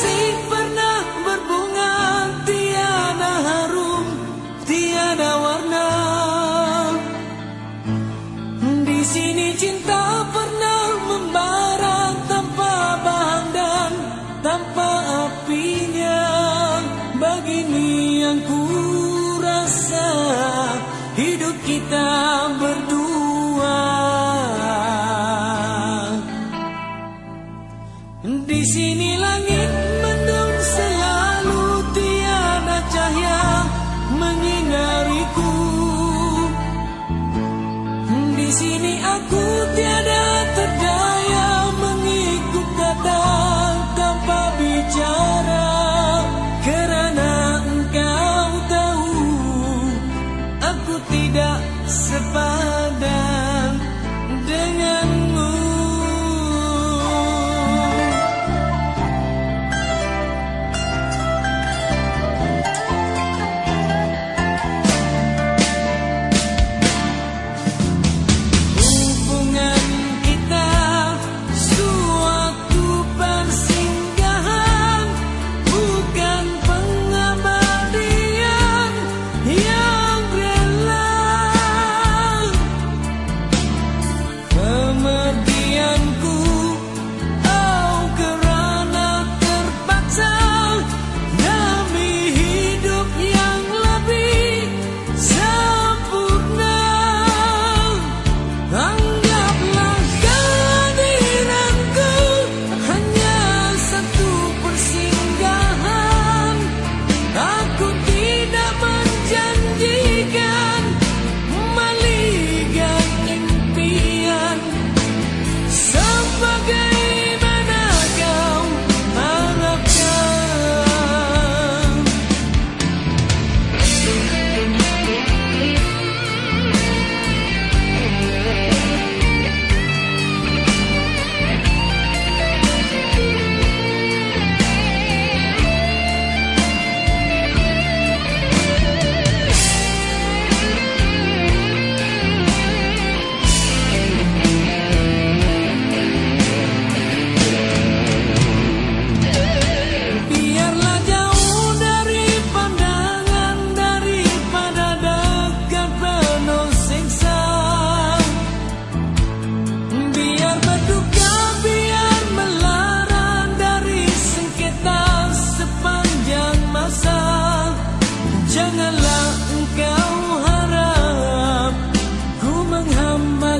Kasih pernah berbunga Tiada harum Tiada warna. Di sini cinta pernah membara Tanpa bahan dan tanpa apinya. Begini yang ku rasa Hidup kita berdua. Di sini Di sini aku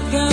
God.